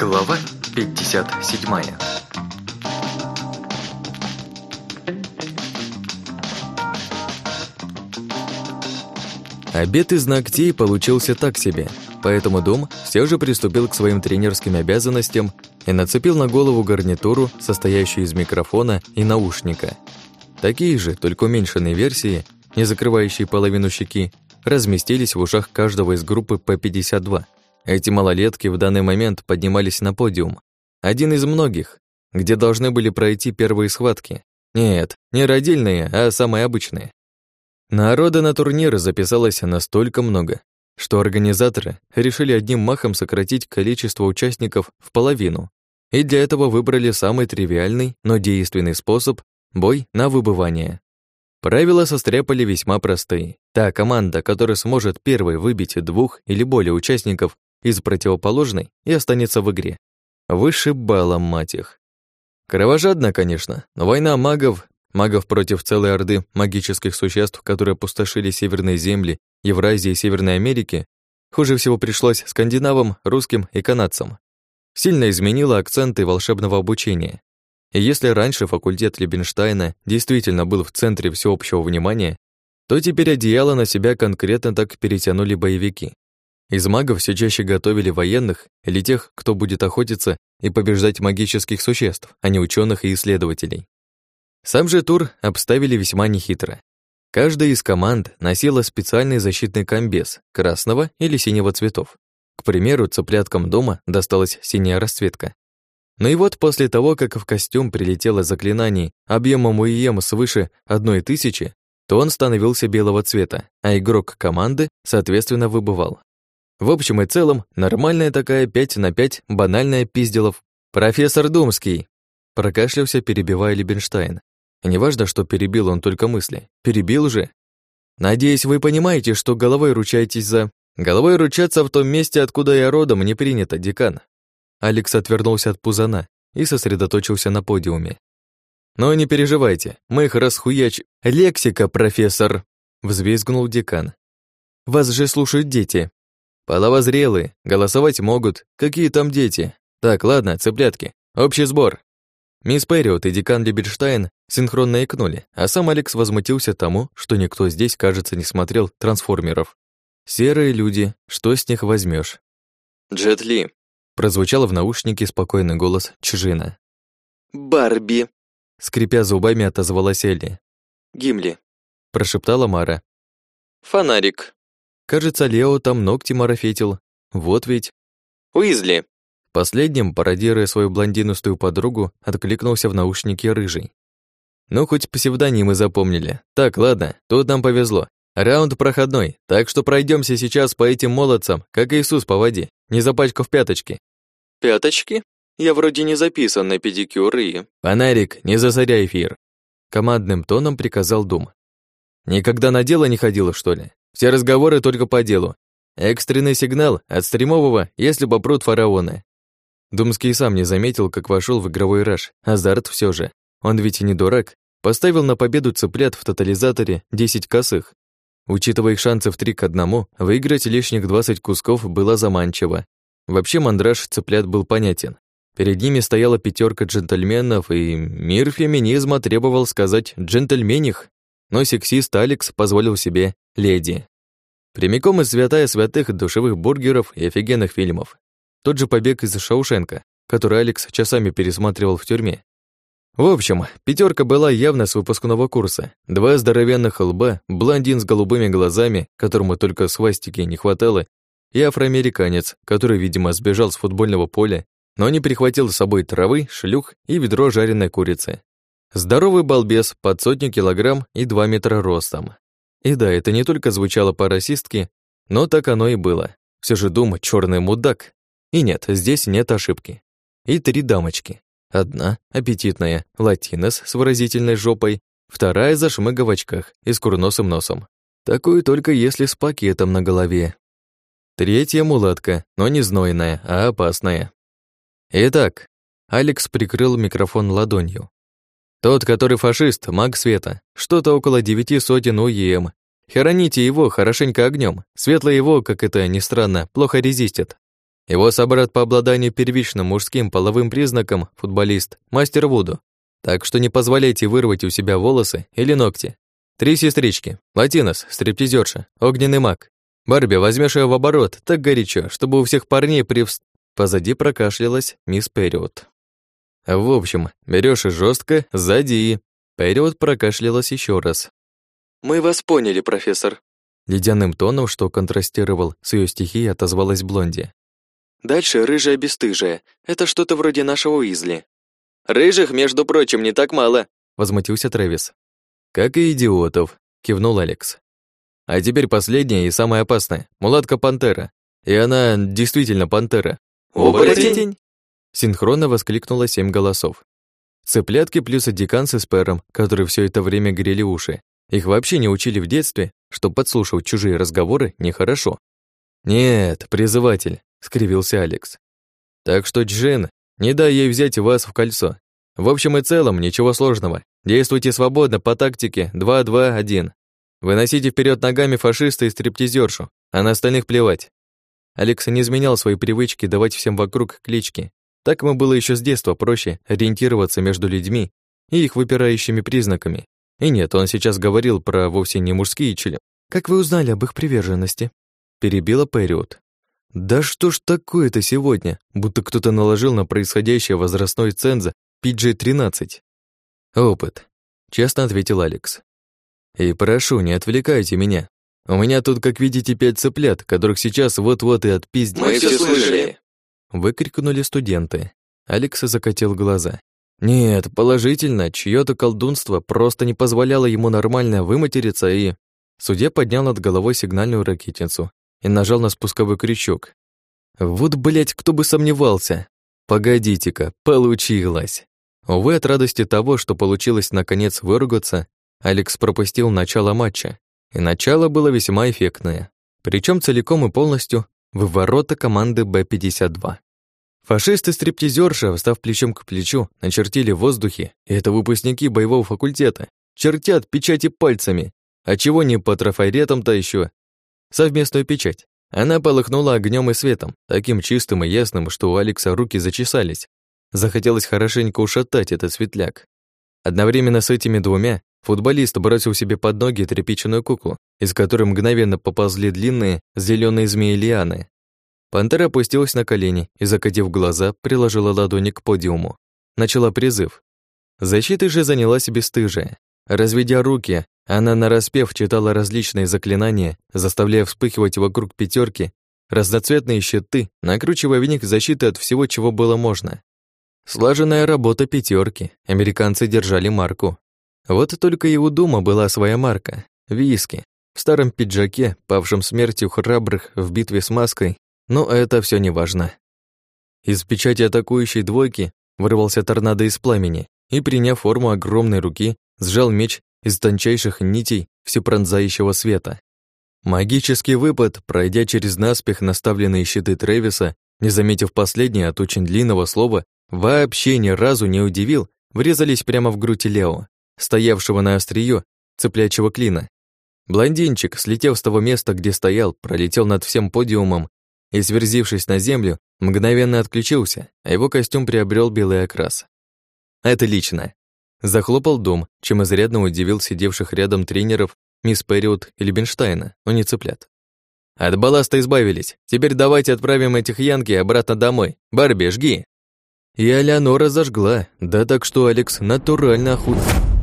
Глава 57 Обед из ногтей получился так себе, поэтому Дом все же приступил к своим тренерским обязанностям и нацепил на голову гарнитуру, состоящую из микрофона и наушника. Такие же, только уменьшенные версии, не закрывающие половину щеки, разместились в ушах каждого из группы П-52. Эти малолетки в данный момент поднимались на подиум. Один из многих, где должны были пройти первые схватки. Нет, не родильные, а самые обычные. Народа на турнир записалось настолько много, что организаторы решили одним махом сократить количество участников в половину. И для этого выбрали самый тривиальный, но действенный способ – бой на выбывание. Правила состряпали весьма простые. Та команда, которая сможет первой выбить двух или более участников из противоположной и останется в игре. Выше балла, мать их. Кровожадно, конечно, но война магов, магов против целой орды магических существ, которые опустошили северные земли Евразии и Северной Америки, хуже всего пришлось скандинавам, русским и канадцам. Сильно изменила акценты волшебного обучения. И если раньше факультет Лебенштейна действительно был в центре всеобщего внимания, то теперь одеяло на себя конкретно так перетянули боевики. Из магов все чаще готовили военных или тех, кто будет охотиться и побеждать магических существ, а не ученых и исследователей. Сам же тур обставили весьма нехитро. Каждая из команд носила специальный защитный комбез красного или синего цветов. К примеру, цыпляткам дома досталась синяя расцветка. Ну и вот после того, как в костюм прилетело заклинаний объемом УИМ свыше одной тысячи, то он становился белого цвета, а игрок команды, соответственно, выбывал. В общем и целом, нормальная такая 5 на 5 банальная пизделов. «Профессор Думский!» Прокашлялся, перебивая Лебенштайн. Неважно, что перебил он только мысли. Перебил же. «Надеюсь, вы понимаете, что головой ручаетесь за...» «Головой ручаться в том месте, откуда я родом, не принято, декан». Алекс отвернулся от пузана и сосредоточился на подиуме. «Но не переживайте, мы их расхуяч...» «Лексика, профессор!» — взвизгнул декан. «Вас же слушают дети!» Половозрелые, голосовать могут. Какие там дети? Так, ладно, цыплятки. Общий сбор. Мисс Перриот и декан Либерштайн синхронно икнули, а сам Алекс возмутился тому, что никто здесь, кажется, не смотрел трансформеров. Серые люди, что с них возьмешь? Джет Ли. Прозвучал в наушнике спокойный голос Чжина. Барби. Скрипя зубами, отозвалась Элли. Гимли. Прошептала Мара. Фонарик. Кажется, Лео там ногти марафетил. Вот ведь. Уизли. Последним, пародируя свою блондинистую подругу, откликнулся в наушники рыжий. Ну, хоть псевдонимы запомнили. Так, ладно, тут нам повезло. Раунд проходной, так что пройдемся сейчас по этим молодцам, как Иисус по воде, не запачкав пяточки. Пяточки? Я вроде не записан на педикюр и... Фонарик, не засоряй эфир. Командным тоном приказал Дум. Никогда на дело не ходила, что ли? Все разговоры только по делу. Экстренный сигнал от стримового, если попрут фараоны. Думский сам не заметил, как вошел в игровой раж. Азарт все же. Он ведь и не дурак. Поставил на победу цыплят в тотализаторе 10 косых. Учитывая их шансы в 3 к 1, выиграть лишних 20 кусков было заманчиво. Вообще мандраж цыплят был понятен. Перед ними стояла пятерка джентльменов, и мир феминизма требовал сказать «джентльмених». Но сексист Алекс позволил себе «леди». Прямиком из святая святых душевых бургеров и офигенных фильмов. Тот же побег из Шаушенка, который Алекс часами пересматривал в тюрьме. В общем, пятерка была явно с выпускного курса. Два здоровенных лба, блондин с голубыми глазами, которому только свастики не хватало, и афроамериканец, который, видимо, сбежал с футбольного поля, но не прихватил с собой травы, шлюх и ведро жареной курицы. Здоровый балбес под сотню килограмм и два метра ростом. И да, это не только звучало по-расистски, но так оно и было. Все же Дум — черный мудак. И нет, здесь нет ошибки. И три дамочки. Одна — аппетитная, латинос с выразительной жопой, вторая — зашмыга в очках и с курносым носом. Такую только если с пакетом на голове. Третья мулатка, но не знойная, а опасная. Итак, Алекс прикрыл микрофон ладонью. Тот, который фашист, маг света, что-то около девяти сотен УЕМ. Хороните его хорошенько огнем. Светлый его, как это ни странно, плохо резистит. Его собрат по обладанию первичным мужским половым признаком, футболист, мастер Вуду. Так что не позволяйте вырвать у себя волосы или ногти. Три сестрички. Латинос, стриптизерша, огненный маг. Барби, возьмешь ее в оборот, так горячо, чтобы у всех парней привс... Позади прокашлялась мисс Период. В общем, берешь и жестко, сзади. Период прокашлялась еще раз. Мы вас поняли, профессор. Ледяным тоном, что контрастировал с ее стихией, отозвалась Блонди. Дальше рыжая бесстыжая. Это что-то вроде нашего Уизли. Рыжих, между прочим, не так мало, возмутился Трэвис. Как и идиотов, кивнул Алекс. А теперь последняя и самая опасная мулатка-пантера. И она действительно пантера. Оборотень! Синхронно воскликнуло семь голосов. Цыплятки плюс декан с эспером, которые все это время грели уши. Их вообще не учили в детстве, что подслушивать чужие разговоры нехорошо. «Нет, призыватель», — скривился Алекс. «Так что, Джин, не дай ей взять вас в кольцо. В общем и целом, ничего сложного. Действуйте свободно по тактике 2-2-1. Выносите вперед ногами фашиста и стриптизершу, а на остальных плевать. Алекс не изменял свои привычки давать всем вокруг клички. Так ему было еще с детства проще ориентироваться между людьми и их выпирающими признаками. И нет, он сейчас говорил про вовсе не мужские чили. «Как вы узнали об их приверженности?» Перебила Период. «Да что ж такое-то сегодня? Будто кто-то наложил на происходящее возрастной ценза PG-13». «Опыт», — честно ответил Алекс. «И прошу, не отвлекайте меня. У меня тут, как видите, пять цыплят, которых сейчас вот-вот и отпиздят». Мы все слышали. Выкрикнули студенты. Алекс закатил глаза. Нет, положительно, чьё-то колдунство просто не позволяло ему нормально выматериться и... Судья поднял над головой сигнальную ракетницу и нажал на спусковой крючок. Вот, блять, кто бы сомневался. Погодите-ка, получилось. Увы, от радости того, что получилось наконец выругаться, Алекс пропустил начало матча. И начало было весьма эффектное. Причем целиком и полностью в ворота команды Б-52. Фашисты-стриптизерши, встав плечом к плечу, начертили в воздухе, и это выпускники боевого факультета, чертят печати пальцами, а чего не по трафаретам-то еще. Совместную печать. Она полыхнула огнем и светом, таким чистым и ясным, что у Алекса руки зачесались. Захотелось хорошенько ушатать этот светляк. Одновременно с этими двумя футболист бросил себе под ноги тряпичную куклу, из которой мгновенно поползли длинные зеленые змеи-лианы. Пантера опустилась на колени и, закатив глаза, приложила ладони к подиуму. Начала призыв. Защитой же занялась бесстыжая. Разведя руки, она нараспев читала различные заклинания, заставляя вспыхивать вокруг пятерки разноцветные щиты, накручивая в них защиты от всего, чего было можно. Слаженная работа пятерки. Американцы держали марку. Вот только и у Дума была своя марка — виски. В старом пиджаке, павшем смертью храбрых в битве с маской, но это все не важно. Из печати атакующей двойки вырвался торнадо из пламени и, приняв форму огромной руки, сжал меч из тончайших нитей всепронзающего света. Магический выпад, пройдя через наспех наставленные щиты Трэвиса, не заметив последнее от очень длинного слова, вообще ни разу не удивил, врезались прямо в грудь Лео, стоявшего на острие цеплячего клина. Блондинчик, слетев с того места, где стоял, пролетел над всем подиумом и, сверзившись на землю, мгновенно отключился, а его костюм приобрел белый окрас. Это лично. Захлопал дом, чем изрядно удивил сидевших рядом тренеров мисс Перриот и Лебенштейна, но не цыплят. От балласта избавились. Теперь давайте отправим этих янки обратно домой. Барби, жги. И Алеонора зажгла, да так что Алекс натурально охуел.